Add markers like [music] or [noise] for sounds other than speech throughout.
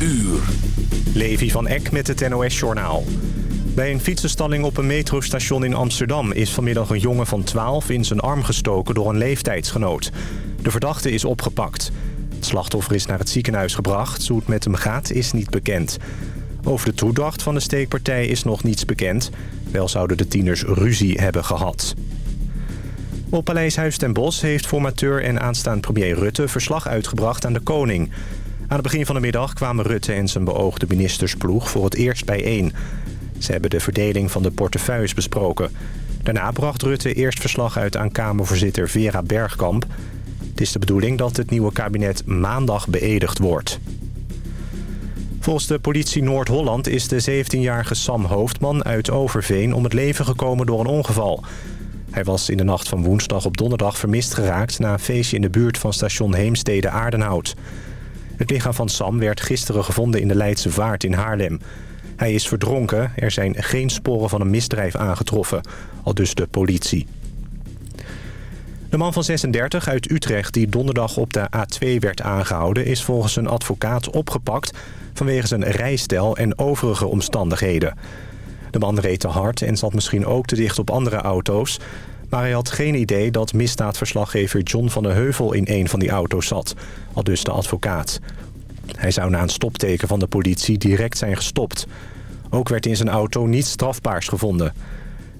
uur. Levi van Eck met het NOS-journaal. Bij een fietsenstalling op een metrostation in Amsterdam... is vanmiddag een jongen van 12 in zijn arm gestoken door een leeftijdsgenoot. De verdachte is opgepakt. Het slachtoffer is naar het ziekenhuis gebracht. Hoe het met hem gaat is niet bekend. Over de toedracht van de steekpartij is nog niets bekend. Wel zouden de tieners ruzie hebben gehad. Op Paleishuis ten Bosch heeft formateur en aanstaand premier Rutte... verslag uitgebracht aan de koning... Aan het begin van de middag kwamen Rutte en zijn beoogde ministersploeg voor het eerst bijeen. Ze hebben de verdeling van de portefeuilles besproken. Daarna bracht Rutte eerst verslag uit aan Kamervoorzitter Vera Bergkamp. Het is de bedoeling dat het nieuwe kabinet maandag beëdigd wordt. Volgens de politie Noord-Holland is de 17-jarige Sam Hoofdman uit Overveen om het leven gekomen door een ongeval. Hij was in de nacht van woensdag op donderdag vermist geraakt... na een feestje in de buurt van station Heemstede-Aardenhout. Het lichaam van Sam werd gisteren gevonden in de Leidse Vaart in Haarlem. Hij is verdronken. Er zijn geen sporen van een misdrijf aangetroffen. Al dus de politie. De man van 36 uit Utrecht die donderdag op de A2 werd aangehouden... is volgens een advocaat opgepakt vanwege zijn rijstijl en overige omstandigheden. De man reed te hard en zat misschien ook te dicht op andere auto's... maar hij had geen idee dat misdaadverslaggever John van de Heuvel in een van die auto's zat. Al dus de advocaat. Hij zou na een stopteken van de politie direct zijn gestopt. Ook werd in zijn auto niets strafbaars gevonden.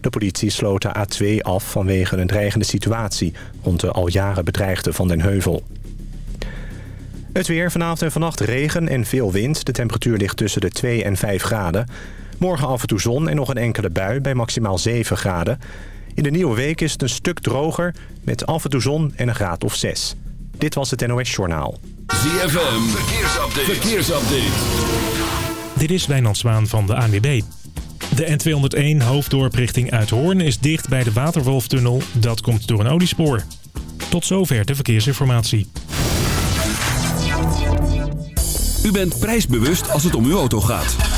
De politie sloot de A2 af vanwege een dreigende situatie... rond de al jaren bedreigde Van den Heuvel. Het weer vanavond en vannacht regen en veel wind. De temperatuur ligt tussen de 2 en 5 graden. Morgen af en toe zon en nog een enkele bui bij maximaal 7 graden. In de nieuwe week is het een stuk droger met af en toe zon en een graad of 6. Dit was het NOS Journaal. ZFM, verkeersupdate. verkeersupdate. Dit is Wijnand Zwaan van de ANWB. De N201 hoofddorp richting Uithoorn is dicht bij de Waterwolftunnel. Dat komt door een oliespoor. Tot zover de verkeersinformatie. U bent prijsbewust als het om uw auto gaat.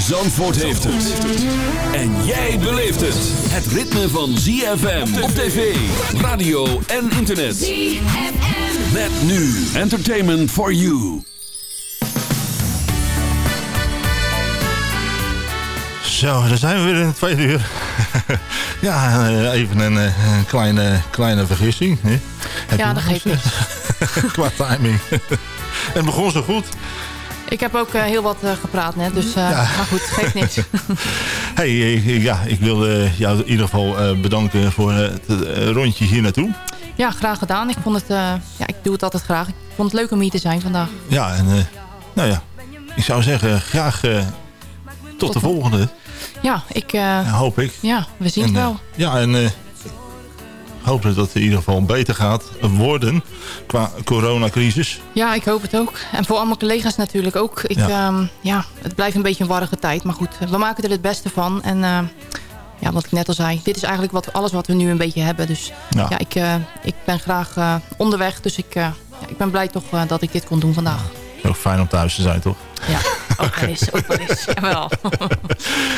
Zandvoort heeft het. En jij beleeft het. Het ritme van ZFM op tv, radio en internet. ZFM. Met nu Entertainment for You. Zo, daar zijn we weer in het tweede uur. [laughs] ja, eh, even een, eh, een kleine, kleine vergissing. Hè? Ja, dat geeft niet. [laughs] Qua timing. [laughs] het begon zo goed. Ik heb ook uh, heel wat uh, gepraat net, dus ja. maar goed, geeft niks. [laughs] [laughs] hey, ja, ik wil jou in ieder geval bedanken voor het rondje hier naartoe. Ja, graag gedaan. Ik vond het, ja, ik doe het altijd graag. Ik vond het leuk om hier te zijn vandaag. Ja, en nou ja, ik zou zeggen, graag tot, tot, de volgende. Ja, ik... Hoop ik. Ja, we zien en, het wel. ja, en hoop dat het in ieder geval beter gaat worden qua coronacrisis. Ja, ik hoop het ook. En voor allemaal collega's natuurlijk ook. Ik, ja. Ehm, ja het blijft een beetje een warrige tijd. Maar goed, we maken er het beste van. En uh, ja, wat ik net al zei, dit is eigenlijk wat, alles wat we nu een beetje hebben. Dus ja, ja ik, uh, ik ben graag uh, onderweg. Dus ik, ja, ik ben blij toch dat ik dit kon doen vandaag. Ook fijn om thuis te zijn, toch? Ja, [laughs] ook wel eens. Ook wel eens. [laughs] Jawel.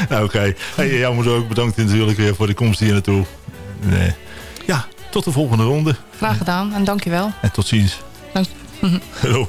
Oké. Okay. Hey, jou moet ook bedankt natuurlijk weer voor de komst hier naartoe. Nee. Ja, tot de volgende ronde. Graag gedaan en dankjewel. En tot ziens. Dank. Hallo.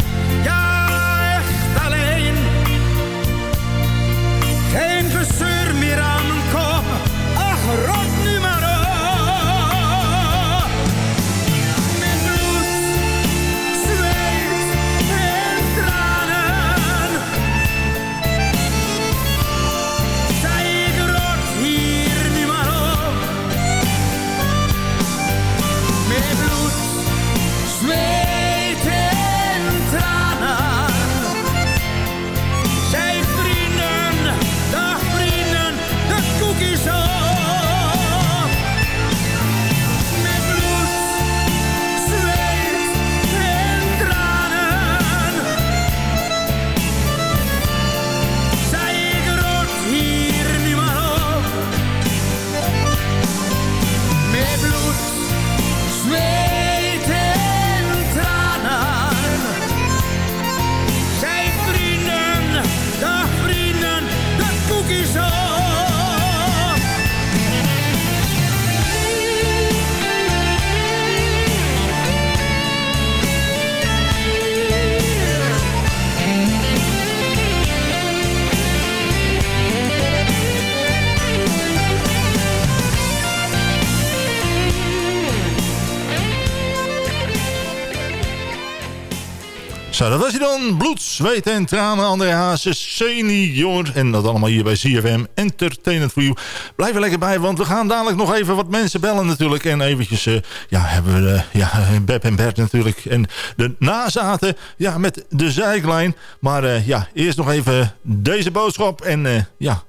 Zo, dat was hij dan. Bloed, zweet en tranen. André Hazes senior. En dat allemaal hier bij CFM Entertainment for You. Blijf er lekker bij, want we gaan dadelijk nog even wat mensen bellen natuurlijk. En eventjes, eh, ja, hebben we uh, ja, [laughs] Beb en Bert natuurlijk. En de nazaten, ja, met de zijklijn. Maar eh, ja, eerst nog even deze boodschap. En eh, ja,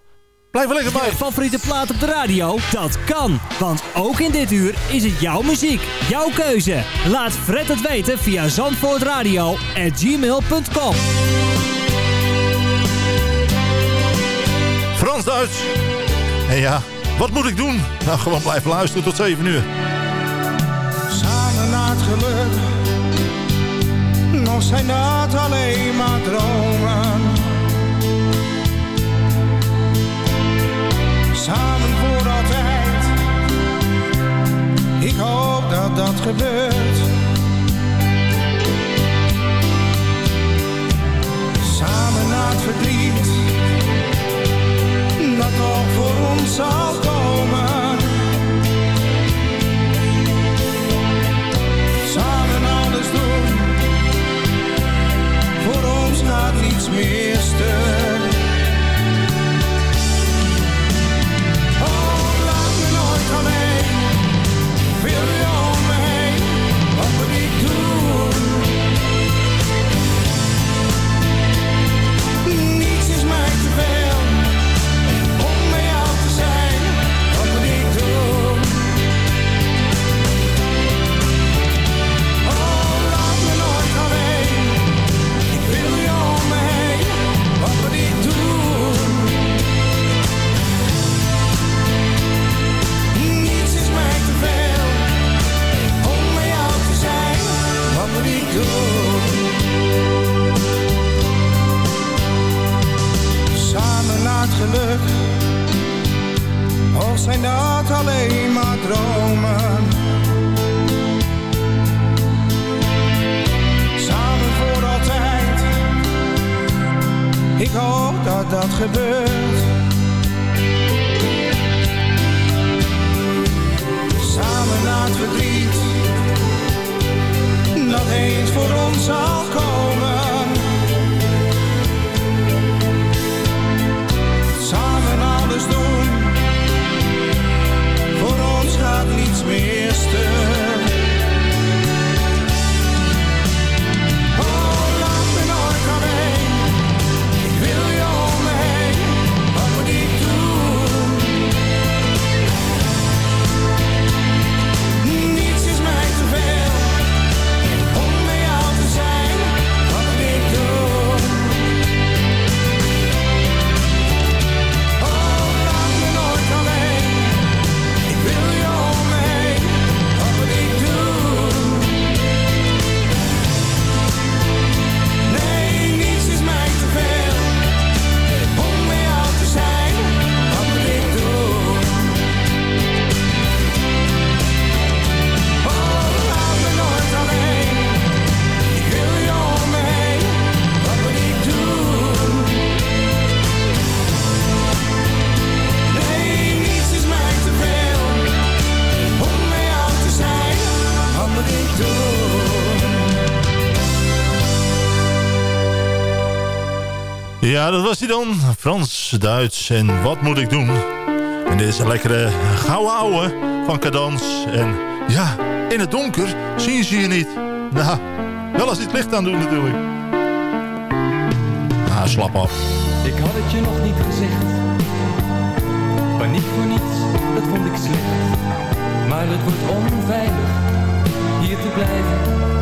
blijf er lekker bij. Je favoriete plaat op de radio? Dat kan, want ook in dit uur is het jouw muziek. Jouw keuze. Laat Fred het weten via zandvoortradio@gmail.com. Frans-Duits. En ja, wat moet ik doen? Nou, gewoon blijven luisteren tot 7 uur. Samen naar het geluk. Nog zijn dat alleen maar dromen. Samen voor altijd. Ik hoop dat dat gebeurt. Samen naar het verdriet. Ja, dat was hij dan. Frans, Duits en wat moet ik doen? En dit is een lekkere gouden ouwe van Cadans. En ja, in het donker zien ze je niet. Nou, wel als het licht aan doet natuurlijk. Ah, slap af. Ik had het je nog niet gezegd. Paniek voor niets, dat vond ik slecht. Maar het wordt onveilig hier te blijven.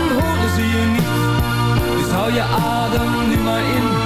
hou je adem nu maar in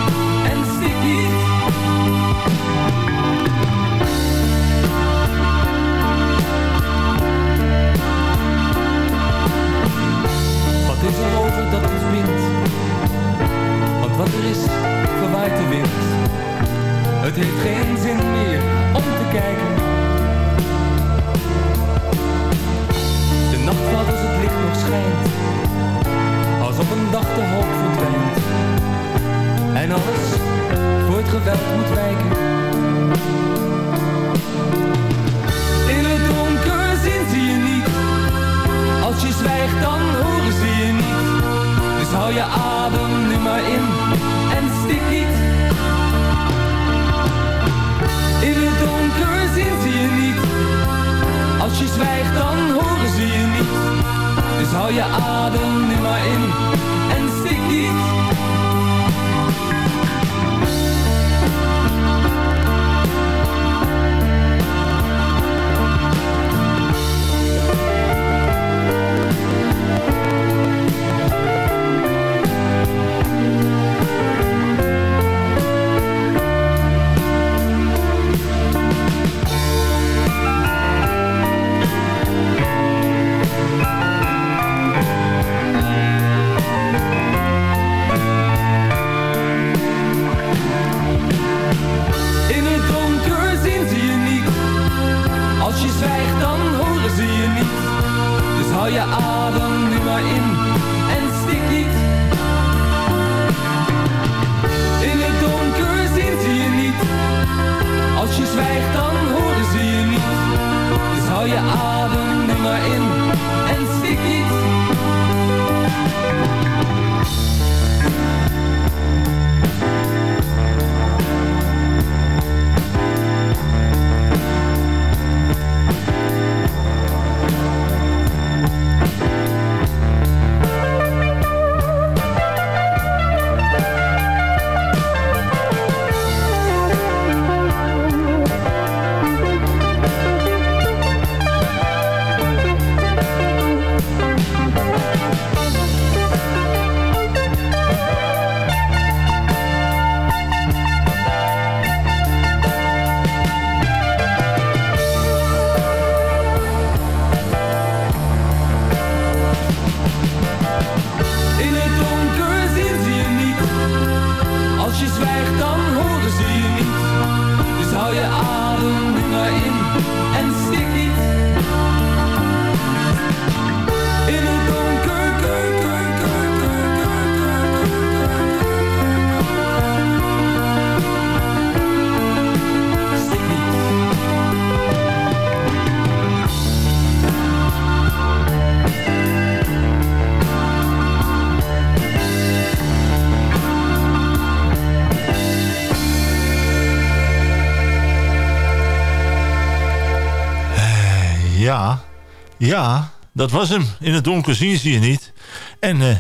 ja, dat was hem. In het donker zien ze je niet. En eh,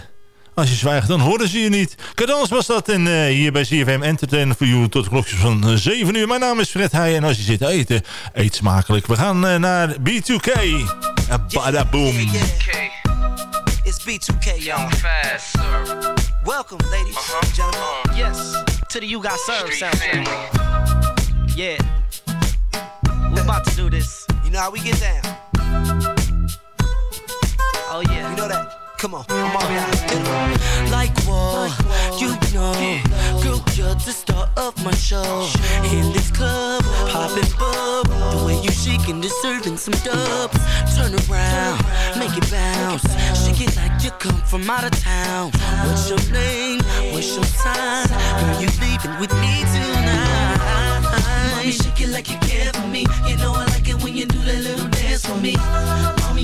als je zwijgt, dan horen ze je niet. Cadans was dat en eh, hier bij CFM Entertainment voor you tot de klokjes van eh, 7 uur. Mijn naam is Fred Heij en als je zit te eten, eet smakelijk. We gaan eh, naar B2K. En badaboom. It's B2K, y'all. Fast, sir. Welcome, ladies and gentlemen. Yes, to the You Got Served sound family. Yeah. We're about to do this. You know how we get down. Oh, yeah. You know that. Come on, I'm already out. Hit 'em. Like what? You know, girl, you're the star of my show. In this club, popping bub. The way you shaking, deserving some dubs. Turn around, make it bounce. Shake it like you come from out of town. What's your name? What's your sign? Girl, you leaving with me tonight. Mommy, shake it like you care for me. You know I like it when you do that little dance for me.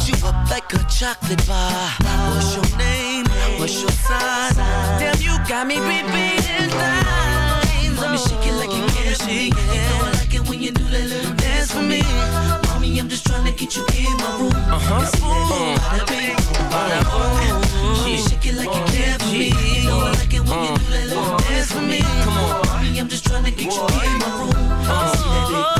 Eat you up like a chocolate bar. What's your name? What's your sign? Damn, you got me repeating lines. Mommy, shake it like you for me. You know I like it when you do that little dance for me. Mommy, I'm just trying to get you in my room. Uh-huh. Big bada bing, bada shake it like you uh-huh. care for me. You know I like it when you do that little uh-huh. dance for me. Come on. Mommy, I'm just trying to get you in my room. Uh-huh.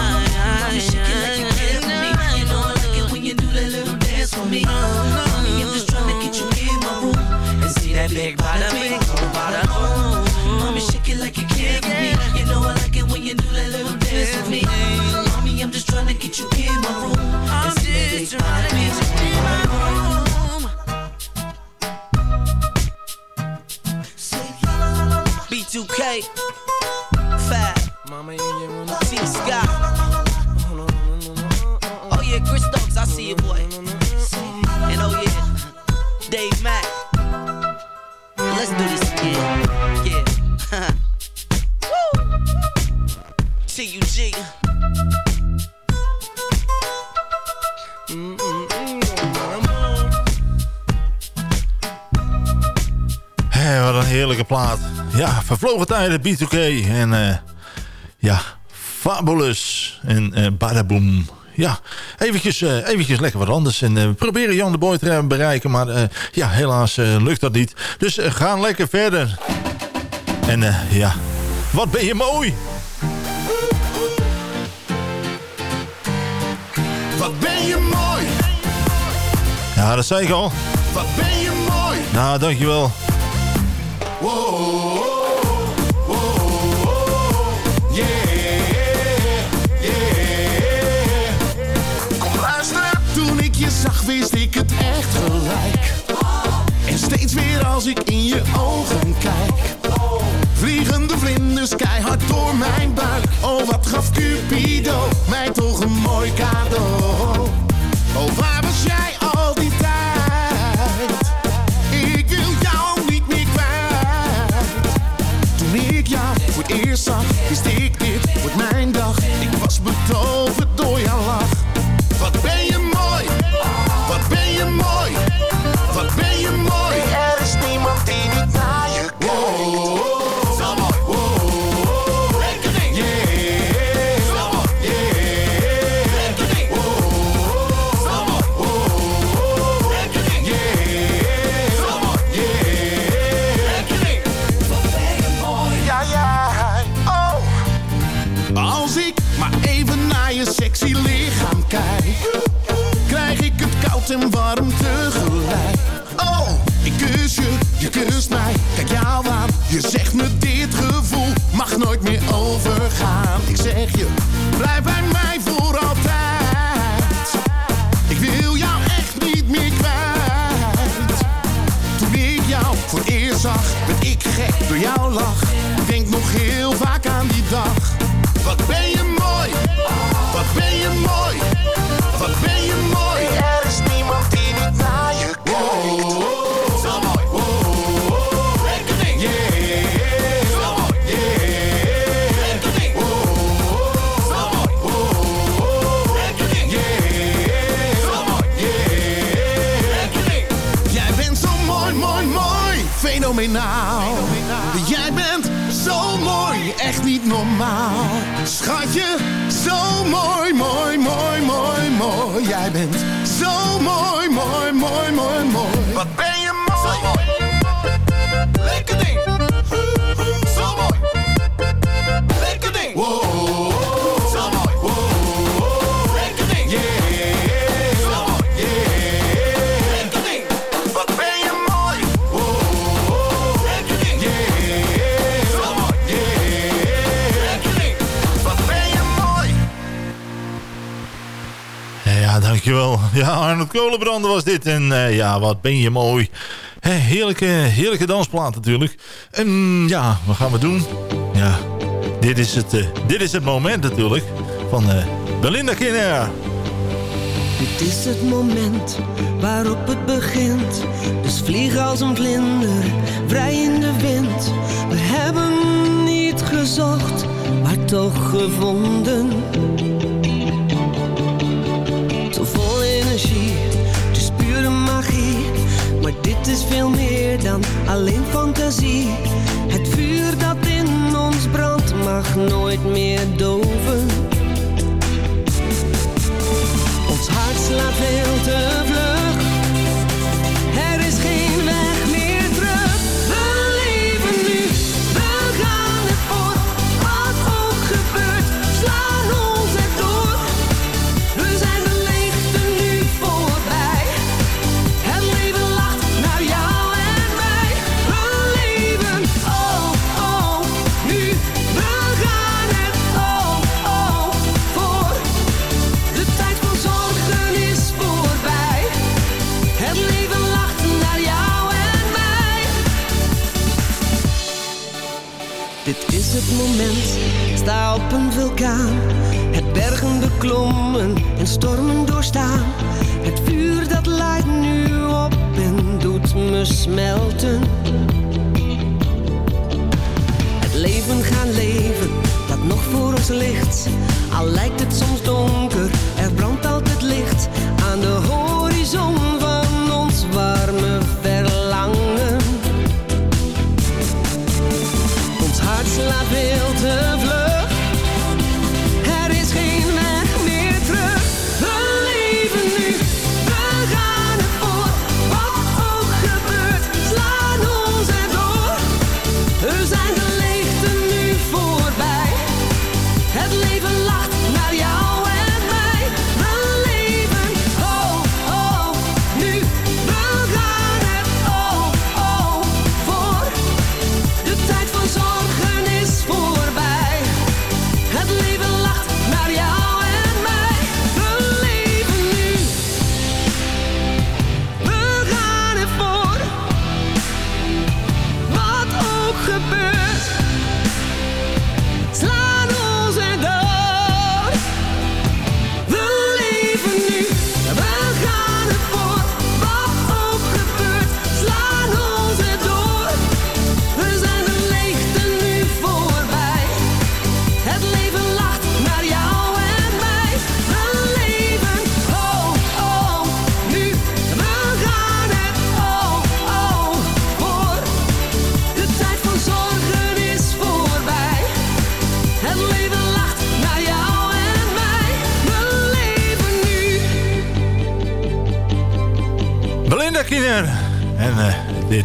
boom. Uh-huh. Shake it like you care for me. You know I like it when you do that little dance for me. Mommy, I'm just trying to get you in my room and see that big bada bing, oh bada. Mommy, shake it like you care for me. You know I like it when you do that little dance with me. Mommy, I'm just trying to get you in my room. I'm just trying to get you in my room. B2K, Fat, Mama, you ain't run T Scott. I see you, boy. And oh yeah, Dave Mack. Let's do this again. Yeah. [laughs] Woo! T-U-G. Hé, wat een heerlijke plaat. Ja, vervlogen tijden, B2K. En eh, ja, Fabulous. En eh Badaboom. Ja, eventjes, eh, eventjes lekker wat anders. En eh, we proberen Jan de Boy te bereiken. Maar eh, ja, helaas lukt dat niet. Dus gaan lekker verder. En ja, wat ben je mooi. Wat ben je mooi, Ja, dat zei ik al. wat ben je mooi. Nou, dankjewel. Wow, echt gelijk. En steeds weer als ik in je ogen kijk. Vliegende vlinders keihard door mijn buik. Oh, wat gaf Cupido mij toch een mooi cadeau. Oh, waar was jij al die tijd? Ik wil jou niet meer kwijt. Toen ik jou voor het eerst zag, wist ik dit wordt mijn dag. Ik was betoverd Ik zeg je, blijf bij mij voor altijd. Ik wil jou echt niet meer kwijt. Toen ik jou voor eerst zag, werd ik gek door jouw lach. Ik denk nog heel vaak aan die dag. Wat ben je [laughs] Ja, Arnold Kolenbrander was dit. En eh, ja, wat ben je mooi. Heerlijke, heerlijke dansplaat natuurlijk. En ja, wat gaan we doen? Ja, dit is het, eh, dit is het moment natuurlijk. Van eh, Belinda Kinner. Dit is het moment waarop het begint. Dus vlieg als een vlinder, vrij in de wind. We hebben niet gezocht, maar toch gevonden. Veel meer dan alleen fantasie. Het vuur dat in ons brandt mag nooit meer doven. Ons hart slaat veel te vlug.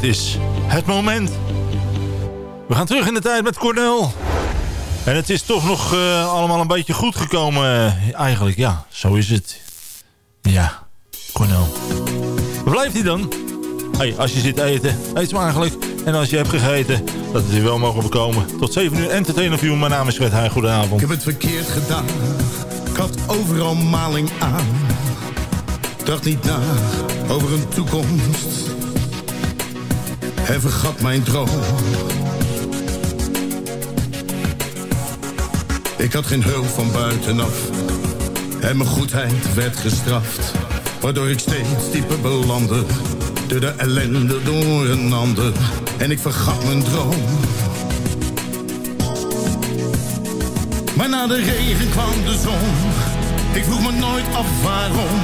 Is het moment. We gaan terug in de tijd met Cornel. En het is toch nog eh, allemaal een beetje goed gekomen. eh, eigenlijk, ja, zo is het. Ja, Cornel. Waar blijft hij dan? Hey, als je zit te eten, eet smakelijk. En als je hebt gegeten, dat het weer wel mogen bekomen. Tot 7 uur entertainer voor Mijn naam is Fred Heij. Goedenavond. Ik heb het verkeerd gedaan. Ik had overal maling aan. Dacht niet na over een toekomst. En vergat mijn droom. Ik had geen hulp van buitenaf. En mijn goedheid werd gestraft. Waardoor ik steeds dieper belandde. Door de ellende door een ander. En ik vergat mijn droom. Maar na de regen kwam de zon. Ik vroeg me nooit af waarom.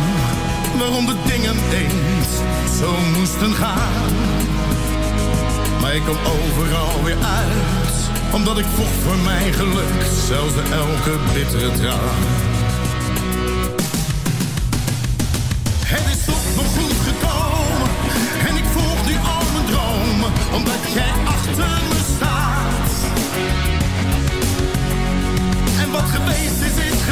Waarom de dingen eens zo moesten gaan. Ik kwam overal weer uit. Omdat ik vocht voor mijn geluk. Zelfs bij elke bittere traan. Het is toch nog goed gekomen. En ik volg nu al mijn dromen. Omdat jij achter me staat. En wat geweest is, is geweest.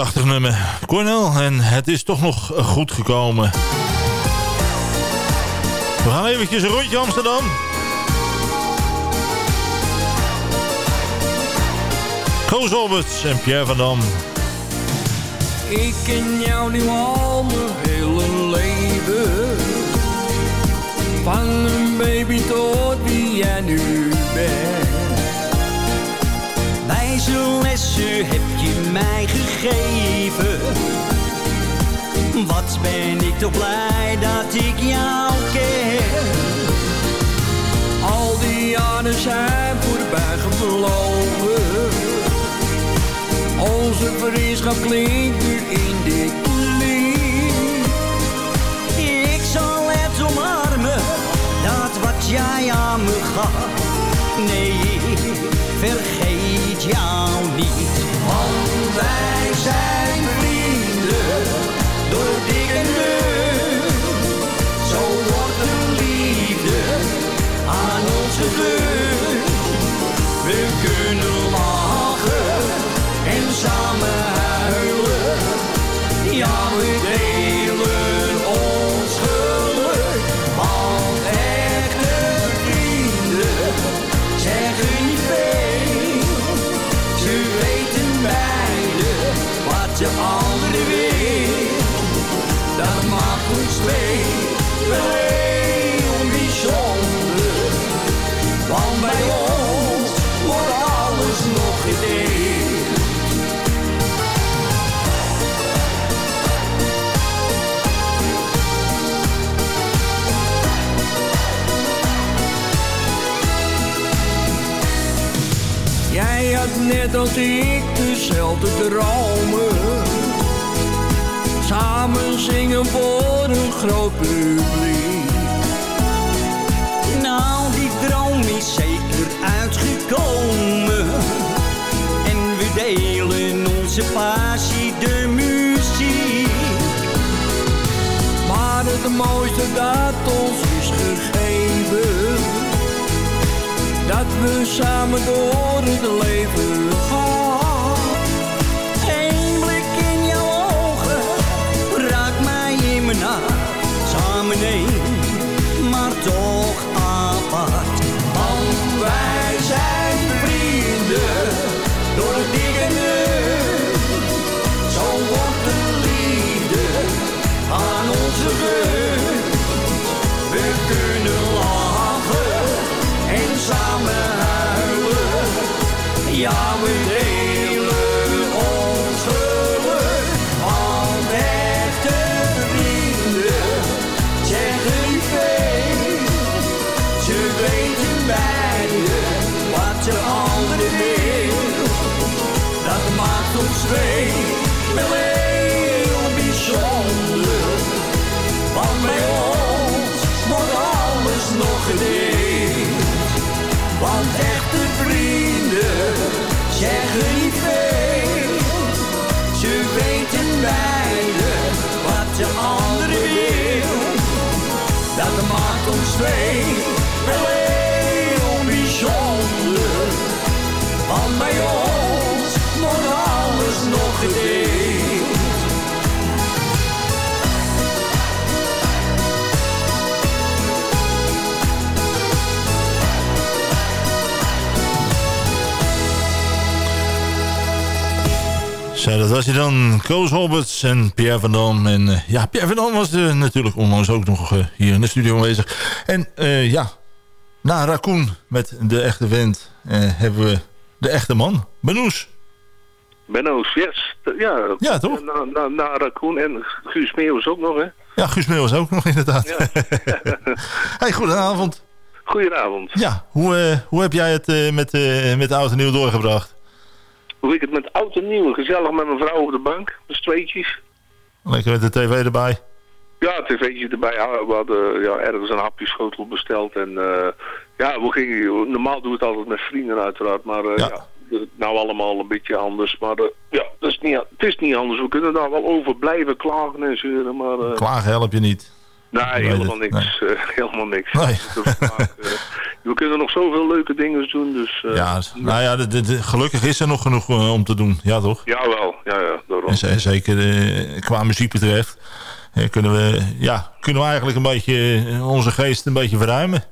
Prachtig nummer. Cornel, en het is toch nog goed gekomen. We gaan eventjes een rondje Amsterdam. Koos Alberts en Pierre van Dam. Ik ken jou nu al mijn hele leven. Van een baby tot wie jij nu bent. Wijze lessen heb je mij gegeven. Wat ben ik toch blij dat ik jou ken. Al die jaren zijn voorbij gevlogen. Onze vriendschap klinkt nu in dit lied. Ik zal het omarmen, dat wat jij aan me gaf. Nee, vergeet jou niet. Want wij zijn ik dezelfde dromen. Samen zingen voor een groot publiek. Nou, die droom is zeker uitgekomen. En we delen onze passie, de muziek. Maar het mooiste dat ons is gegeven dat we samen door het leven andere wil. Dat maakt ons twee Zo, dat was hij dan. Koos Roberts en Pierre van Dam. En eh, ja, Pierre van Dam was eh, natuurlijk onlangs ook nog eh, hier in de studio aanwezig. En ja, na Raccoon met de echte vent hebben we de echte man, Benoes. Benno's, yes. Ja, Ja, toch? Na, na, na Raccoon en Guus Meeuwis ook nog, hè? Ja, Guus Meeuwis ook nog inderdaad. [laughs] hey, goedenavond. Goedenavond. Ja, hoe, hoe heb jij het met, met de oud en nieuw doorgebracht? Hoe ik het met oud en nieuw, gezellig met mijn vrouw op de bank, met tweetjes. Lekker met de tv erbij. Ja, tv'tje erbij. We hadden ja, ergens een hapjeschotel besteld. En eh, ja, we gingen, normaal doen we het altijd met vrienden uiteraard. Maar eh, ja. nou allemaal een beetje anders. Maar eh, ja, dat is niet, het is niet anders. We kunnen daar wel over blijven klagen en zeuren. Maar, Klagen help je niet. Nee, helemaal het, niks. [laughs] helemaal niks. Nee. Eh, we kunnen nog zoveel leuke dingen doen. Dus, eh, Ja, nou ja, gelukkig is er nog genoeg eh, om te doen. Ja, toch? Jawel, ja, ja, daarom. En ze- zeker qua muziek betreft kunnen, we, ja, kunnen we eigenlijk een beetje onze geest een beetje verruimen.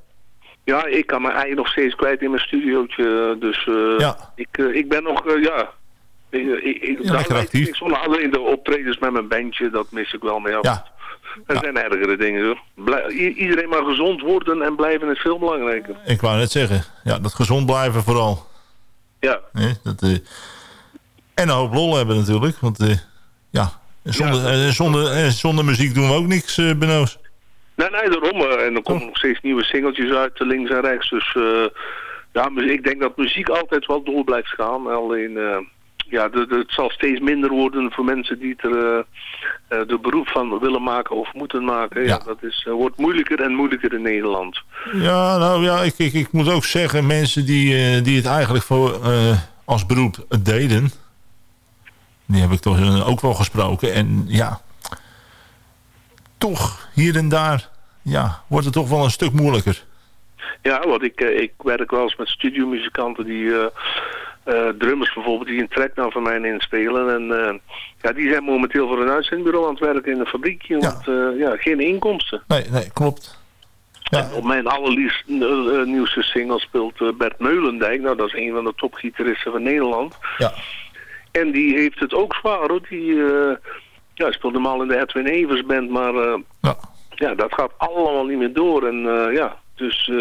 Ja, ik kan mijn ei nog steeds kwijt in mijn studiootje. Dus Ja. ik, ik ben nog, ja... Ik, ik, Ja, lekker actief. Ik alleen de optredens met mijn bandje, dat mis ik wel mee. Ja. Er zijn ergere dingen hoor. Iedereen maar gezond worden en blijven is veel belangrijker. Ik wou net zeggen, ja, dat gezond blijven vooral. Ja. Hè, dat, eh, en een hoop lol hebben natuurlijk. Want eh, ja, zonder, eh, zonder, zonder muziek doen we ook niks, eh Benoos. Nee, nee, daarom. en er komen nog steeds nieuwe singeltjes uit, links en rechts. Dus ja, ik denk dat muziek altijd wel door blijft gaan. Alleen, ja, de, de- het zal steeds minder worden voor mensen die er eh, eh, de beroep van willen maken of moeten maken. Ja, dat is, eh, wordt moeilijker en moeilijker in Nederland. Ja, nou ja, ik, ik, ik moet ook zeggen, mensen die, die het eigenlijk voor, als beroep deden, die heb ik toch ook wel gesproken. En ja, toch hier en daar, ja, wordt het toch wel een stuk moeilijker. Ja, want ik, ik werk wel eens met studiomuzikanten die... eh, drummers bijvoorbeeld die een track nou van mij inspelen. En eh, ja, die zijn momenteel voor een uitzendbureau aan het werken in een fabriekje. Want eh, ja, geen inkomsten. Nee, nee, klopt. En op mijn allernieuwste single speelt Bert Meulendijk. Nou, dat is een van de topgitaristen van Nederland. Ja. En die heeft het ook zwaar hoor. Die ja, hij speelt normaal in de Edwin Evers band, maar eh, ja. dat gaat allemaal niet meer door. En ja, dus eh,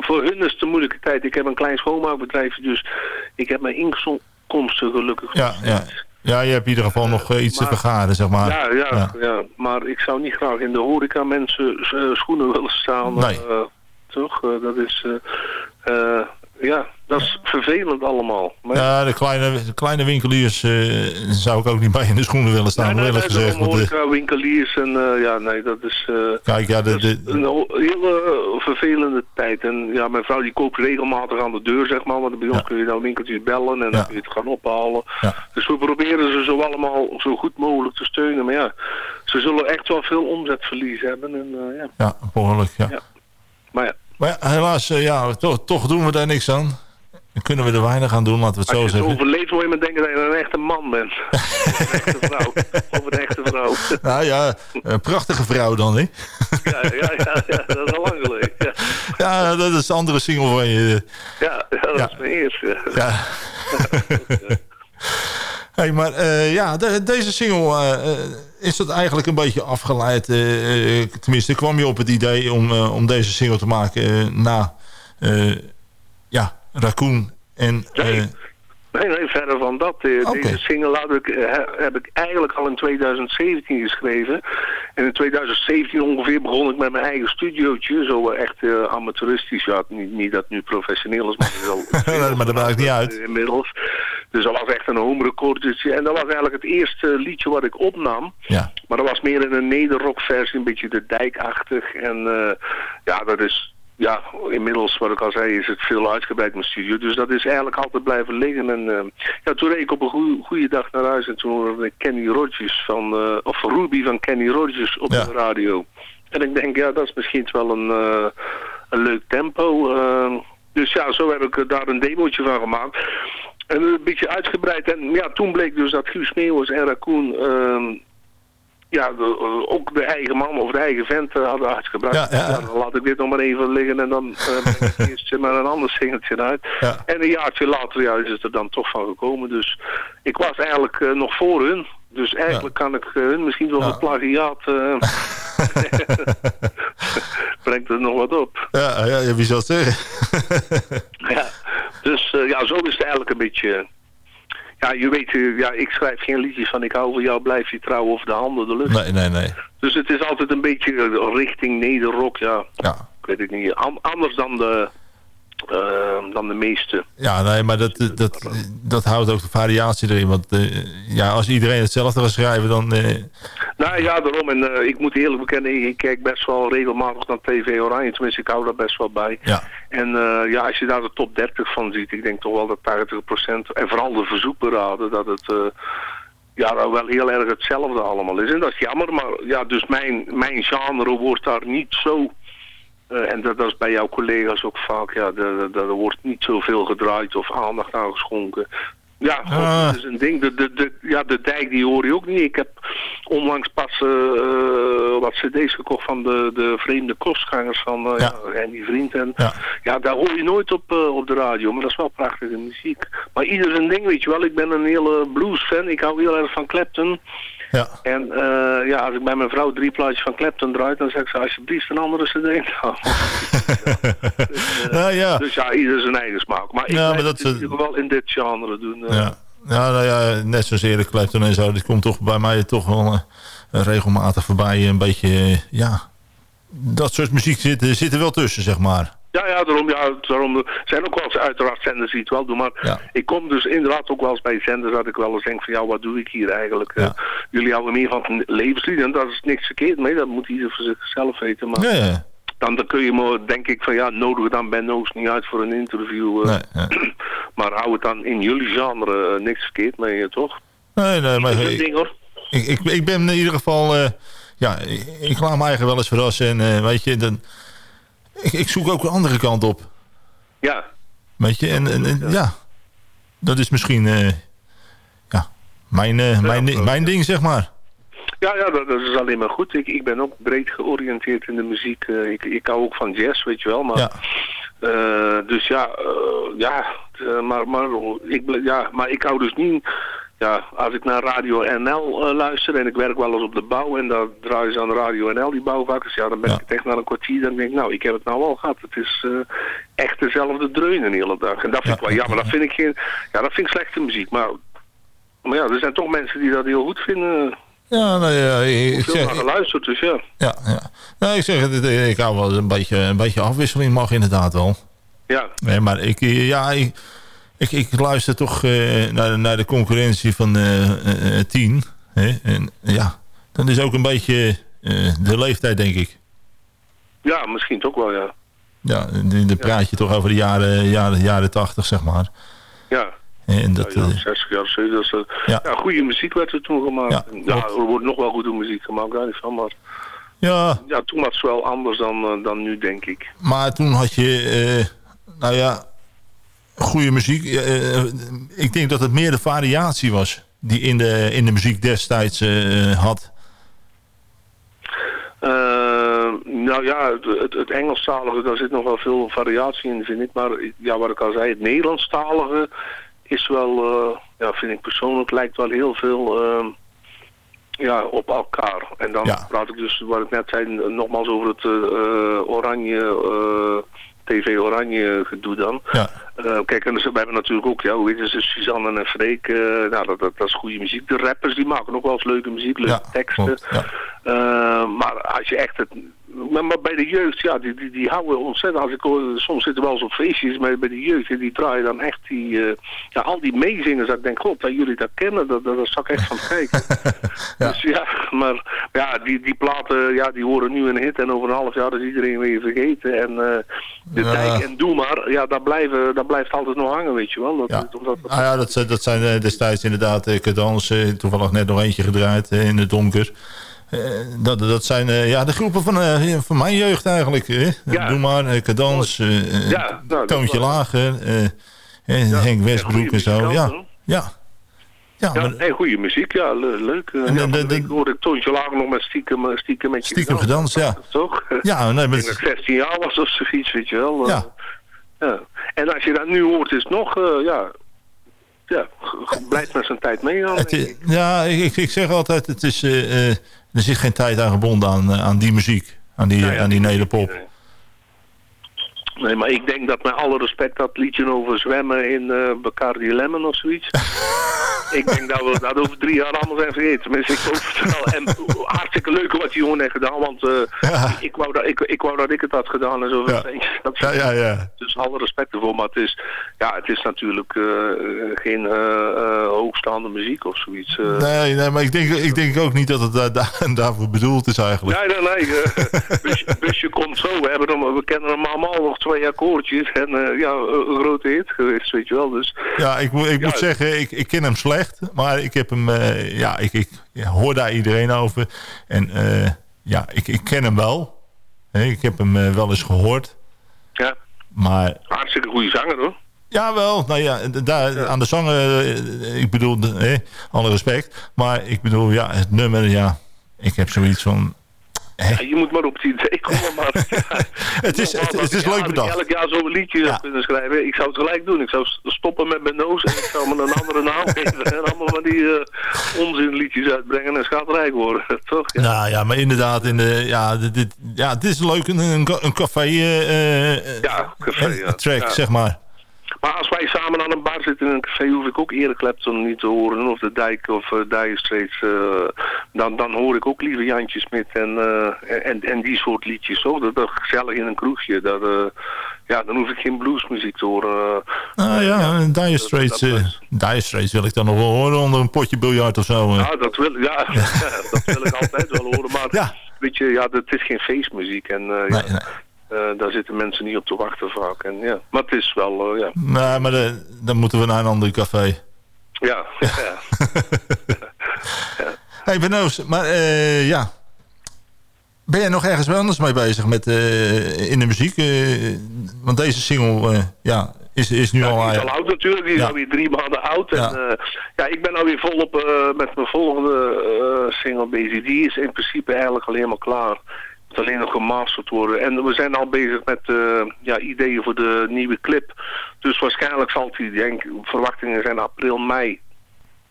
voor hun is het een moeilijke tijd. Ik heb een klein schoonmaakbedrijf, dus ik heb mijn inkomsten gelukkig. Ja, ja. ja je hebt in ieder geval nog eh, iets te vergaren, zeg maar. Ja, ja, ja. maar ik zou niet graag in de horeca mensen eh, schoenen willen staan. Nee. toch? Dat is, ja, Dat is vervelend allemaal. Maar Ja, de kleine, de kleine winkeliers eh, zou ik ook niet bij in de schoenen willen staan, nee, nee, eerlijk nee, gezegd. hoor eh, winkeliers en eh, ja, nee, dat is... kijk, ja, de, de, een hele vervelende tijd. En ja, mijn vrouw die koopt regelmatig aan de deur, zeg maar. Want bij ons kun je dan winkeltjes bellen en dan kun je het gaan ophalen. Dus we proberen ze zo allemaal zo goed mogelijk te steunen. Maar ja, ze zullen echt wel veel omzetverlies hebben. En, ja. ja, behoorlijk, ja. Maar ja, Maar helaas, ja, toch, toch doen we daar niks aan. Dan kunnen we er weinig aan doen, laten we het als zo je het zeggen. overleeft, moet je maar denken dat je een echte man bent. [laughs] Of een echte vrouw. Of een echte vrouw. [laughs] Nou ja, een prachtige vrouw dan, hè? Ja, ja, ja, ja, dat is al lang geleden. Ja, Ja, dat is de andere single van je. ja, dat is mijn eerste. Ja. [laughs] hey, maar eh, ja, de- deze single, eh, eh, is dat eigenlijk een beetje afgeleid? eh, tenminste, kwam je op het idee om, om deze single te maken na ja, Raccoon en... eh, Nee, nee, verder van dat. Eh, Deze single had ik, eh, heb ik eigenlijk al in 2017 geschreven. En in 2017 ongeveer begon ik met mijn eigen studiootje. Zo echt amateuristisch. Ja, niet, niet dat nu professioneel is, maar [laughs] Nee, maar dat maakt niet uit. inmiddels. Dus dat was echt een home recordje. En dat was eigenlijk het eerste liedje wat ik opnam. Ja. Maar dat was meer in een nederrock versie, een beetje de dijkachtig. En ja, dat is... Ja, inmiddels, wat ik al zei, is het veel uitgebreid mijn studio. Dus dat is eigenlijk altijd blijven liggen. En eh, ja, toen reed ik op een goe- goede dag naar huis. En toen hoorde ik Kenny Rogers van... eh, of Ruby van Kenny Rogers op de radio. En ik denk, ja, dat is misschien wel een, eh, een leuk tempo. dus ja, zo heb ik daar een demootje van gemaakt. En een beetje uitgebreid. En ja, toen bleek dus dat Guus Meeuwis en Raccoon... ja, de- ook de eigen man of de eigen vent eh, hadden uitgebracht. Ja, ja, ja. dan laat ik dit nog maar even liggen en dan [laughs] breng ik eerst maar een ander singeltje uit. En een jaartje later ja, is het er dan toch van gekomen. Dus ik was eigenlijk eh, nog voor hun. Dus eigenlijk kan ik hun misschien wel een plagiaat... [laughs] brengt er nog wat op. ja, ja, ja, wie zou het zeggen? Ja, dus ja, zo is het eigenlijk een beetje... Ja, je weet, eh, ja, ik schrijf geen liedjes van ik hou van jou, blijf je trouw of de handen de lucht. Nee, nee, nee. Dus het is altijd een beetje eh, richting nederrock, ja. Ja. Ik weet het niet. An- anders dan de, eh, dan de meeste. Ja, nee, maar dat, dat, dat houdt ook de variatie erin. Want eh, ja, als iedereen hetzelfde gaat schrijven, dan... eh, Nou ja, daarom. En eh, ik moet eerlijk bekennen, ik kijk best wel regelmatig naar TV Oranje. Tenminste, ik hou daar best wel bij. Ja. En ja, als je daar de top 30 van ziet, ik denk toch wel dat 80%, en vooral de verzoekberaden, dat het... ja, nou wel heel erg hetzelfde allemaal is. En dat is jammer, maar ja, dus mijn, mijn genre wordt daar niet zo... eh, en dat, dat is bij jouw collega's ook vaak, ja, er wordt niet zoveel gedraaid of aandacht aan geschonken. Ja, Ah. dat is een ding. De, de, de, ja, de dijk die hoor je ook niet. Ik heb onlangs pas eh, eh, wat cd's gekocht van de, de vreemde kostgangers van ja. en die vriend. En, ja. daar hoor je nooit op, eh, op de radio, maar dat is wel prachtige muziek. Maar ieder zijn ding, weet je wel. Ik ben een hele blues-fan. Ik hou heel erg van Clapton. Ja. En eh, ja, als ik bij mijn vrouw drie plaatjes van Clapton draai, dan zeg ik ze alsjeblieft een andere cd. [laughs] dus, eh, Ja, ja. dus ja, ieder zijn eigen smaak. Maar ik Ja, ja, maar dat dat is- in ieder geval in dit genre doen. eh. ja. Ja, nou ja, net zoals Erik Clapton en zo. Dit komt toch bij mij toch wel regelmatig voorbij. Een beetje, ja... Dat soort muziek zit, eh, zit er wel tussen, zeg maar. Ja, ja, daarom, ja, daarom zijn ook wel eens uiteraard zenders die het wel doen. Maar ik kom dus inderdaad ook wel eens bij zenders dat ik wel eens denk van ja, wat doe ik hier eigenlijk? Eh, jullie houden meer van levenslieden en daar is niks verkeerd mee. Dat moet ieder voor zichzelf weten. Maar Ja, dan, dan kun je me, denk ik van ja, nodig dan Ben Noos niet uit voor een interview. eh. [clears throat] maar hou het dan in jullie genre eh, niks verkeerd mee, toch? Nee, nee, maar... Ik- ding hoor. Ik, ik, ik ben in ieder geval... ja, ik, ik laat me eigen wel eens verrassen. En weet je, dan, ik, ik zoek ook een andere kant op. Ja. Weet je, en, en, en, ja. Dat is misschien... eh, ja, mijn, eh, mijn, ding- mijn ding, zeg maar. Ja, ja dat, dat is alleen maar goed. Ik, ik ben ook breed georiënteerd in de muziek. Eh, ik, ik hou ook van jazz, weet je wel. Maar, Ja. dus ja, ja, maar, maar, ik, ja, maar ik hou dus niet... Ja, als ik naar Radio NL eh, luister en ik werk wel eens op de bouw en daar draaien ze aan Radio NL die bouwvakkers, ja, dan ben ik echt na een kwartier dan denk ik, nou, ik heb het nou al gehad. Het is eh, echt dezelfde dreunen de hele dag. En dat vind ik wel jammer. Dat vind ik geen, ja, dat vind ik slechte muziek. Maar, maar ja, er zijn toch mensen die dat heel goed vinden. Ja, nou ja, ik, ik Veel zeg... geluisterd, dus ja. Ja, ja. Nou, ik zeg, ik hou wel een beetje, een beetje afwisseling mag inderdaad wel. Ja. Nee, maar ik, ja, ik, ik, ik luister toch eh, naar, naar de concurrentie van eh, eh, 10. Hè? En ja, dat is ook een beetje eh, de leeftijd, denk ik. Ja, misschien toch wel, ja. Ja, dan praat je toch over de jaren, jaren, jaren 80, zeg maar. Ja. En dat, ja, eh, 60 jaar, 70. Dus, eh, Ja. ja. goede muziek werd er toen gemaakt. Ja, Ja, er wordt nog wel goede muziek gemaakt, daar niet van. Maar ja, ja, toen was het wel anders dan, eh, dan nu, denk ik. maar toen had je, eh, nou ja, goede muziek. Eh, eh, ik denk dat het meer de variatie was die in de, in de muziek destijds eh, had. Nou ja, het, het, het Engelstalige, daar zit nog wel veel variatie in, vind ik. Maar ja, wat ik al zei, het Nederlandstalige is wel, ja, vind ik persoonlijk, lijkt wel heel veel ja, op elkaar. En dan Ja. praat ik dus, wat ik net zei, nogmaals over het oranje, TV Oranje gedoe dan. Ja. Eh, kijk, en dus, we hebben natuurlijk ook, ja, hoe heet het, Suzanne en Freek, eh, nou, dat, dat, dat is goede muziek. De rappers, die maken ook wel eens leuke muziek, leuke Ja, teksten. ja. Eh, maar als je echt het... Maar, maar bij de jeugd, ja, die, die, die houden ontzettend... Als ik, hoor- soms zitten we wel eens op feestjes, maar bij de jeugd, die draaien dan echt die... eh, ja, al die meezingers, dat ik denk, god, dat jullie dat kennen, dat, dat, dat zag ik echt van kijken. [laughs] Dus ja, maar ja, die, die platen, ja, die horen nu een hit en over een half jaar is iedereen weer vergeten. En eh, de Ja. dijk en doe maar, ja, dat, blijven, dat blijft altijd nog hangen, weet je wel. Dat, Ja. omdat, Ah ja, dat, zijn- dat zijn eh, destijds inderdaad eh, cadans. eh, toevallig net nog eentje gedraaid eh, in het donker. Eh, dat, dat zijn eh, ja, de groepen van, eh, van mijn jeugd eigenlijk. Hè? Ja. Doe maar, cadans, Ja, nou, Toontje Lager, Henk Westbroek en zo. Ja, ja. Ja, Ja, maar nee, goede muziek, ja, le- leuk. En ja, de- van de de- week hoorde ik Toontje Lager nog met stiekem, stiekem met je stiekem gedanst, ja. [laughs] Toch? Ja, nee, maar Ik denk dat ik 16 jaar was of zoiets, weet je wel. Ja. ja. En als je dat nu hoort, is het nog, ja, ja, blijft met zijn tijd meegaan. Is- ja, ik, ik- zeg altijd, het is, eh, eh, er zit geen tijd aan gebonden aan, eh, aan die muziek. Aan die, ja, aan die nederpop. Nee, maar ik denk dat met alle respect dat liedje over zwemmen in eh Bacardi Lemon of zoiets. [laughs] ik denk dat we dat over drie jaar allemaal zijn vergeten. Tenminste, ik hoop het wel. En hartstikke leuk wat die jongen heeft gedaan. Want eh, ik, wou dat, ik, ik wou dat ik het had gedaan en zo. Ja. Dat, Ja, ja, ja. Dus alle respect ervoor. Maar het is, ja, het is natuurlijk eh, geen eh, eh, hoogstaande muziek of zoiets. eh. Nee, nee, maar ik denk, ik denk ook niet dat het daar, daar, [laughs] daarvoor bedoeld is eigenlijk. Nee, nee, nee. eh, [laughs] busje, busje komt zo. We, hebben hem, we kennen hem allemaal nog twee akkoordjes. En eh, ja, een grote hit geweest, weet je wel. Dus Ja, ik, moet- ik moet zeggen, ik, ik ken hem slecht. Maar ik heb hem, eh, ja, ik, ik hoor daar iedereen over. En eh, ja, ik, ik ken hem wel. Ik heb hem eh, wel eens gehoord. ja, Maar hartstikke goede zanger hoor. ja, wel. Nou ja, daar, aan de zanger, ik bedoel, hè, alle respect. Maar ik bedoel, ja, het nummer, ja. Ik heb zoiets van... Ja, je moet maar op [laughs] het idee komen. Maar, Het is, het, het is leuk als ik bedacht. elk jaar zo'n liedje zou kunnen schrijven. Ik zou het gelijk doen. Ik zou st- stoppen met mijn noos en ik zou me een andere naam [laughs] geven. En allemaal van die uh, onzinliedjes uitbrengen en schatrijk worden. [laughs] Toch? Ja. Nou ja, maar inderdaad, in de, ja, dit, ja, dit is leuk, een, een, een café eh, Ja, café, ja. track, zeg maar. Maar als wij samen aan een bar zitten in een café, hoef ik ook Eric Clapton niet te horen. Of de Dijk of uh, dan, dan hoor ik ook liever Jantje Smit en, eh, en, en die soort liedjes. Zo. Dat, dat gezellig in een kroegje. Dat, ja, dan hoef ik geen bluesmuziek te horen. Ah ja, Dire Straits, eh, Dire Straits wil ik dan nog wel horen onder een potje biljart of zo. Ja, dat wil, [laughs] ja, dat wil ik altijd wel horen. Maar weet je, ja, het is geen feestmuziek. En ja, Nee, eh, daar zitten mensen niet op te wachten vaak. En, ja. Maar het is wel, eh, ja. Nee, maar dan moeten we naar een ander café. Ja, [laughs] ja. hey, Benoos, maar eh, ja. Ben jij nog ergens anders mee bezig met, in de muziek? Want deze single ja, is, is nu al... Die is al oud natuurlijk, die is alweer drie maanden oud. En, Ja. ik ben alweer volop met mijn volgende single bezig. Die is in principe eigenlijk al helemaal klaar. Het alleen nog gemasterd worden. En we zijn al bezig met eh, ja, ideeën voor de nieuwe clip. Dus waarschijnlijk zal die, denk verwachtingen zijn april, mei,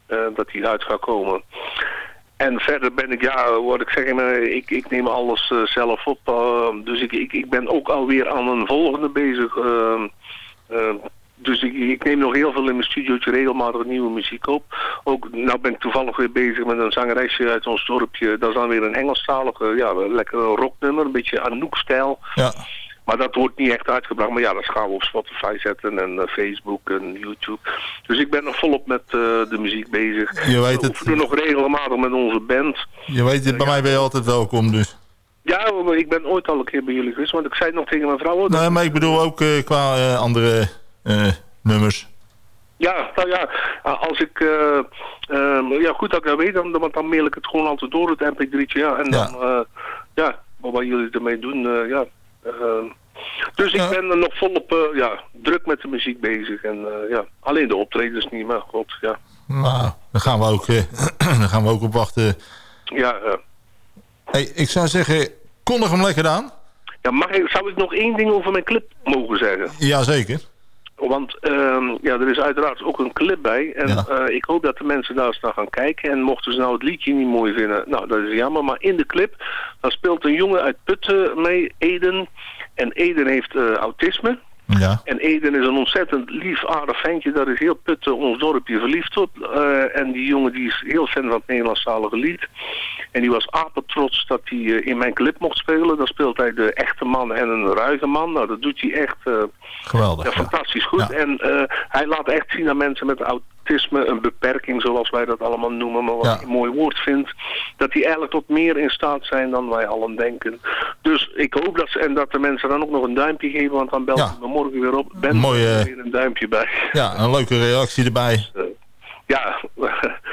eh, dat die uit gaat komen. En verder ben ik, ja, wat ik zeg, ik, ik neem alles eh, zelf op. dus ik, ik, ik ben ook alweer aan een volgende bezig. Dus ik, ik neem nog heel veel in mijn studiootje regelmatig nieuwe muziek op. Ook, nou ben ik toevallig weer bezig met een zangeresje uit ons dorpje. Dat is dan weer een Engelstalige, ja, lekker rocknummer, een beetje Anouk-stijl. Ja. Maar dat wordt niet echt uitgebracht. Maar ja, dat gaan we op Spotify zetten en eh, Facebook en YouTube. Dus ik ben nog volop met eh, de muziek bezig. Je weet we het. oefenen nog regelmatig met onze band. Je weet het, bij mij ben je altijd welkom dus. Ja, maar ik ben ooit al een keer bij jullie geweest. Want ik zei het nog tegen mijn vrouw. Nee, maar ik bedoel ook eh, qua andere nummers. Ja, nou ja, als ik... eh, ehm, ja, goed dat ik dat weet, dan, want dan mail ik het gewoon altijd door, het mp3'tje. Ja, en dan, eh, ja, maar wat jullie ermee doen, eh, ja. ehm, dus ik ben nog volop eh, ja, druk met de muziek bezig. En eh, ja, alleen de optredens niet, maar god, ja. Nou, daar gaan we ook, eh, [clears throat] daar gaan we ook op wachten. Ja, eh, Hey, ik zou zeggen, kondig hem lekker aan. ja mag ik, zou ik nog één ding over mijn clip mogen zeggen? Jazeker. Want ehm, ja, er is uiteraard ook een clip bij. En Ja. eh, ik hoop dat de mensen daar eens naar gaan kijken. En mochten ze nou het liedje niet mooi vinden, nou dat is jammer. Maar in de clip, dan speelt een jongen uit Putten mee, Eden. En Eden heeft eh, autisme. Ja. En Eden is een ontzettend lief, aardig ventje. Daar is heel Putten, ons dorpje, verliefd op. Eh, en die jongen die is heel fan van het Nederlandstalige lied. En die was apetrots dat hij eh, in mijn clip mocht spelen. Dan speelt hij de echte man en een ruige man. Nou, dat doet hij echt... eh, Geweldig. ja, fantastisch goed. En hij laat echt zien aan mensen met autisme een beperking, zoals wij dat allemaal noemen, maar wat Ja. ik een mooi woord vind, dat die eigenlijk tot meer in staat zijn dan wij allen denken. Dus ik hoop dat ze, en dat de mensen dan ook nog een duimpje geven, want dan belt Ja. me morgen weer op. Ben Mooi, er eh, weer een duimpje bij. Ja, een leuke reactie erbij. Ja,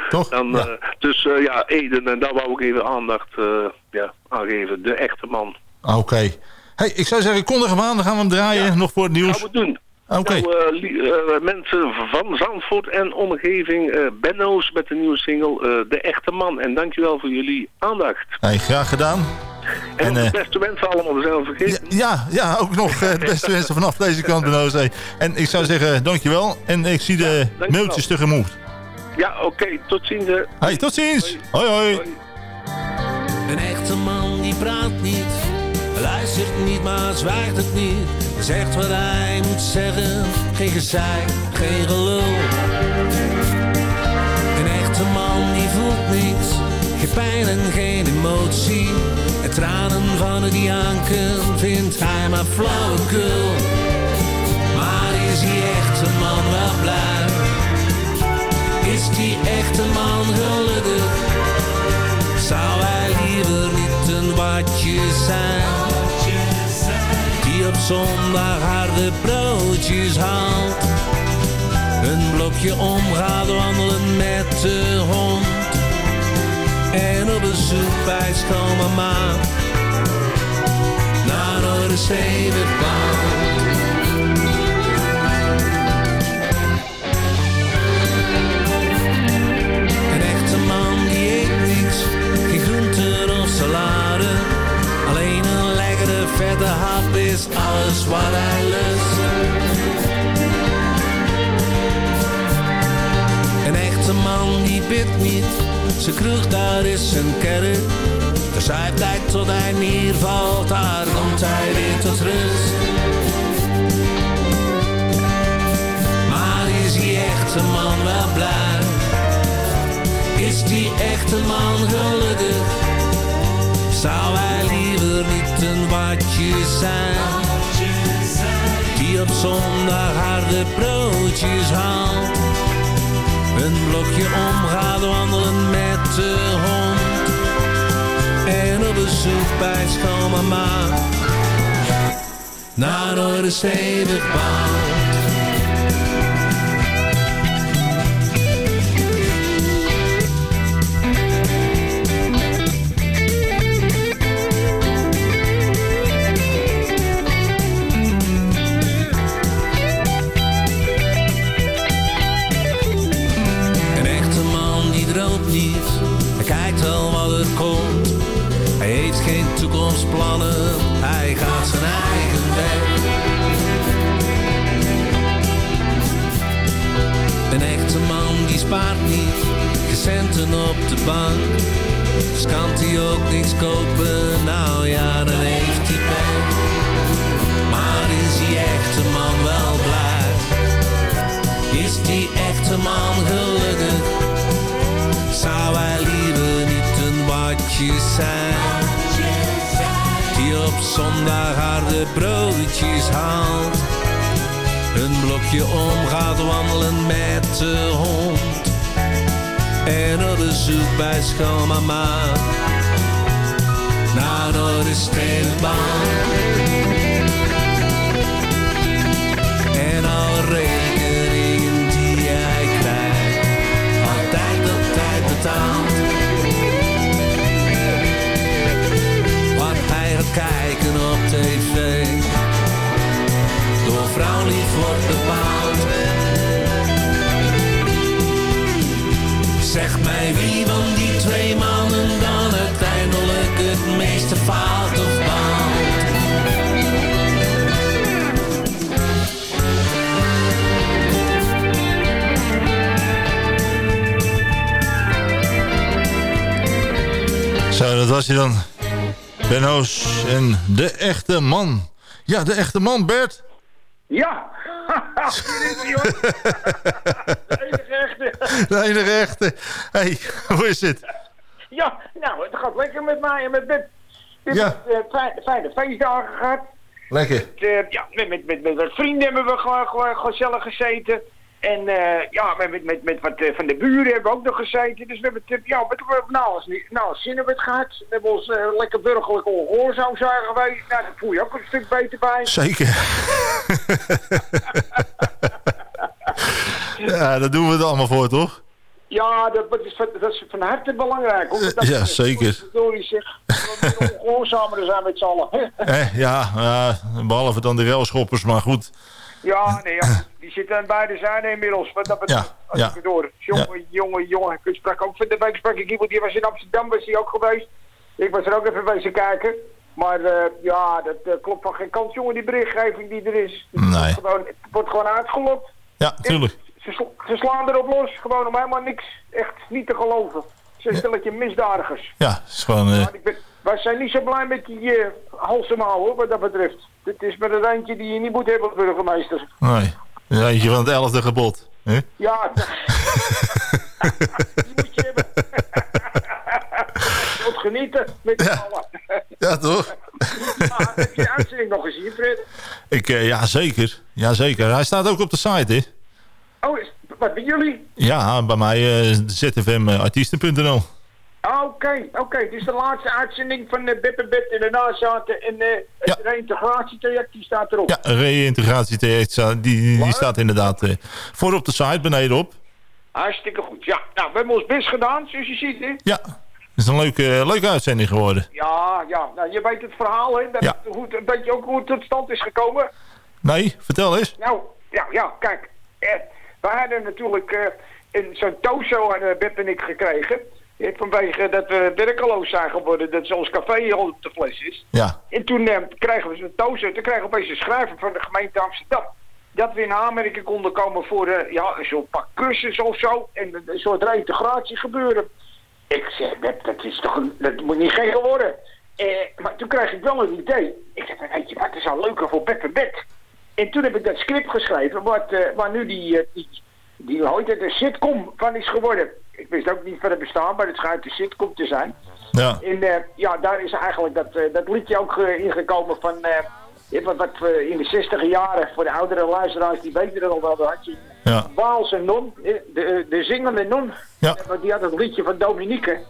Toch? [laughs] Dan, Ja. eh, dus eh, ja, Eden, en daar wou ik even aandacht eh, ja, aan geven. De echte man. Oké. Hey, ik zou zeggen, kondig hem aan. Dan gaan we hem draaien. Nog voor het nieuws. Gaan we doen. Oké. Nou, eh, li- eh, mensen van Zandvoort en omgeving, eh Benno's met de nieuwe single eh, De Echte Man. En dankjewel voor jullie aandacht. Hey, graag gedaan. En, En, de beste wensen allemaal, dezelfde vergeten. Ja, ja, ook nog de beste wensen vanaf deze kant, Benoos. Hey. En ik zou zeggen, dankjewel. En ik zie de dankjewel. mailtjes tegemoet. Ja, oké, tot ziens. hè. Hey, tot ziens. Hoi, hoi. Een echte man die praat niet, luistert niet maar zwijgt het niet. Zegt wat hij moet zeggen, geen gezeik, geen gelul. Een echte man die voelt niets, geen pijn en geen emotie. En tranen van het janken vindt hij maar flauwekul. Maar is die echte man wel blij? Is die echte man gelukkig? Zou hij liever niet een watje zijn? Die op zondag harde broodjes haalt. Een blokje omgaat wandelen met de hond. En op bezoek bij schoonmama. Naar Noorderzeewerkant. Een echte man een is alles wat hij lust. Een echte man die bidt niet, zijn kroeg daar is zijn kerk. Zuipt hij tot hij neervalt, daar komt hij weer tot rust. Maar is die echte man wel blij? Is die echte man gelukkig? Zou hij liever niet een watje zijn? Die op zondag harde broodjes haalt. Een blokje omgaat wandelen met de hond. En op bezoek bij schoonmama. Naar Noorderstedenbouw. Een centen op de bank. Dus kan hij ook niks kopen, nou ja, dan heeft hij pech. Maar is die echte man wel blij? Is die echte man gelukkig? Zou hij liever niet een watje zijn? Die op zondag harde broodjes haalt. Een blokje om gaat wandelen met de hond. En op de zoek bij schoonmama. Nou, naar de streepbaan. En alle rekeningen die jij krijgt, altijd op tijd betaald. Was hij dan. Benno's en de echte man. Ja, de echte man, Bert. Ja! Hier is hij, hoor. De enige echte. De enige echte. hey, hoe is het? Ja, nou, het gaat lekker met mij en met Beb. Dit Ja. is, eh, fijne, feestdagen gehad. Lekker. Met, eh, ja, met, met, met, wat vrienden hebben we gewoon gezellig gezeten. En eh, ja, met, met, met, wat eh, van de buren hebben we ook nog gezeten. Dus we hebben het, ja, met, nou, niet- nou, als zin hebben het gehad. We hebben ons eh, lekker burgerlijk ongehoorzaam zijn geweest. Nou, daar voel je ook een stuk beter bij. Zeker. ja, daar doen we het allemaal voor, toch? Ja, dat, dat is, van, dat is van harte belangrijk. hoor. Dat, Ja, zeker. Verdorie zeg. We moeten ongehoorzamer zijn met z'n allen. [laughs] Eh, ja, ja, behalve dan de railschoppers, maar goed. Ja, nee, ja. [clears throat] die zitten aan beide zijden inmiddels. Wat dat betreft, Ja, als ja. ik het hoor. Jongen, jongen, jongen. Ik sprak ook van de week sprak ik iemand die was in Amsterdam, was die ook geweest. Ik was er ook even wezen kijken. Maar eh, ja, dat eh, klopt van geen kant, jongen, die berichtgeving die er is. Het, Nee. wordt, gewoon, het wordt gewoon uitgelokt. Ja, tuurlijk. Ze, sl- ze slaan erop los, gewoon om helemaal niks. Echt niet te geloven. Ze een stelletje misdadigers. Ja, het is gewoon... Maar ik ben, wij zijn niet zo blij met die uh, halsemouw, hoor, wat dat betreft. Dit is met een eindje die je niet moet hebben, burgemeester. nee, een eentje van het elfde gebod. hè? Ja, [laughs] die moet je hebben. Genieten met z'n allen. Ja, toch? Ja, heb je de uitzending nog gezien, Fred? Ik, eh, ja, zeker. Ja, zeker. Hij staat ook op de site, hè? Oh, wat bij jullie? Ja, bij mij eh zfmartiesten.nl. Ah, Oké, oké. Dit is de laatste uitzending van uh, Bip en Bip. En daarna zaten en uh, het reïntegratietraject, die staat erop. Ja, reïntegratietraject, die, die, die staat inderdaad eh, voor op de site, beneden op. Hartstikke goed. Ja, nou, we hebben ons best gedaan, zoals je ziet, hè? Ja, het is een leuke, leuke uitzending geworden. Ja, ja. Nou, je weet het verhaal, hè? Dat, Ja. hoe, je ook hoe het tot stand is gekomen? Nee, vertel eens. Nou, ja, ja, kijk. Eh, wij hadden natuurlijk eh, een zo'n tozo hadden Beb en ik gekregen. Eh, vanwege dat we werkeloos zijn geworden, dat ons café al op de fles is. Ja. En toen eh, kregen we zo'n tozo, toen kregen we opeens een schrijver van de gemeente Amsterdam. Dat we in aanmerking konden komen voor eh, ja, een soort pak cursus of zo. En een, een soort reintegratie gebeuren. Ik zeg, dat is toch een, dat moet niet gek worden. Eh, maar toen kreeg ik wel een idee. Ik zeg, weet je wat is al leuker voor Beb en Bed? En toen heb ik dat script geschreven, wat, eh, waar nu die, eh, die, die, het, een sitcom van is geworden. Ik wist ook niet van het bestaan, maar het schijnt een sitcom te zijn. Ja. En eh, ja, daar is eigenlijk dat, eh, dat liedje ook eh, ingekomen van... wat, wat we in de 60 jaren, voor de oudere luisteraars, die weten het al wel, dat had je Ja. Waalse non, de, de zingende non. Ja. Die had het liedje van Dominique.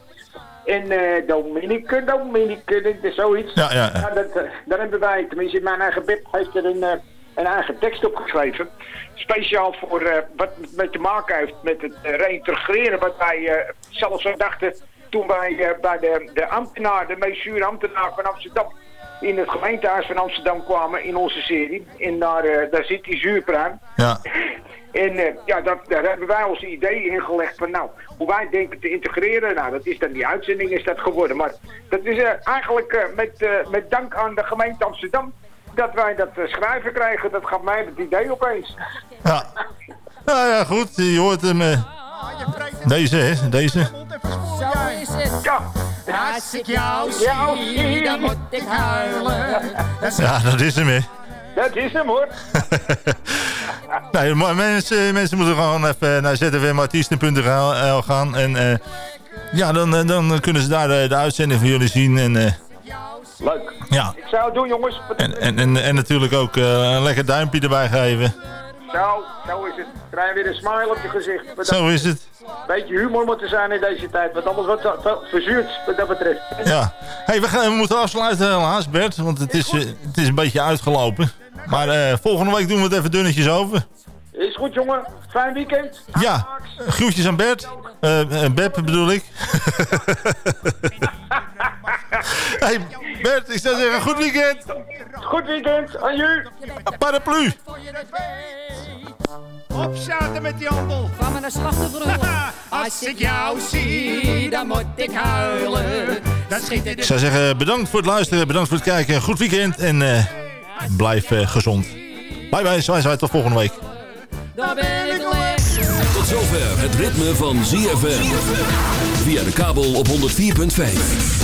En eh Dominique, Dominique, dit is zoiets. Ja, ja, ja. Nou, dat, daar hebben wij, tenminste mijn eigen bib heeft er een, een eigen tekst op geschreven. Speciaal voor eh, wat met te maken heeft met het eh, reïntegreren. Wat wij eh, zelfs dachten toen wij bij de, de ambtenaar, de meest zure ambtenaar van Amsterdam, in het gemeentehuis van Amsterdam kwamen in onze serie. En daar, daar zit die zuurpruim. Ja. [laughs] En ja, dat, daar hebben wij onze idee in gelegd van nou, hoe wij denken te integreren. Nou, dat is dan die uitzending is dat geworden. Maar dat is eigenlijk met, met dank aan de gemeente Amsterdam dat wij dat eh, schrijven krijgen. Dat gaf mij het idee opeens. Ja. Nou ja, goed. Je hoort hem. eh, deze, hè? Deze. Zo is het. Ja. Als ik jou zie, dan moet ik huilen. [laughs] Ja, dat is hem, hè? Dat is hem, hoor. [laughs] Nee, maar mensen, mensen moeten gewoon even naar zfmartiesten.nl gaan. En eh, ja, dan, dan kunnen ze daar de, de uitzending van jullie zien. En, eh, Leuk. Ja. Ik zou het doen, jongens. En, en, en, en natuurlijk ook eh, een lekker duimpje erbij geven. Zo, zo is het. Krijg weer een smile op je gezicht. Zo is het. Beetje humor moet er zijn in deze tijd. Want anders wordt het verzuurd wat dat betreft. Ja. Hey, we, gaan, we moeten afsluiten helaas, Bert. Want het is, eh, het is een beetje uitgelopen. Maar eh, volgende week doen we het even dunnetjes over. Is goed, jongen. Fijn weekend. Ja, groetjes aan Bert. Eh, Beb bedoel ik. [laughs] hey Bert, ik zou zeggen goed weekend. Goed weekend, aan u. Paraplu. Opzouten met die handel. Van mijn slachtoffer. Als ik jou zie, dan moet ik huilen. Dan schiet Ik zou zeggen bedankt voor het luisteren, bedankt voor het kijken. Goed weekend en eh, blijf eh, gezond. Bye bye, zwaai zwaai, tot volgende week. Daar ben ik. Tot zover het ritme van ZFM. Via de kabel op 104.5.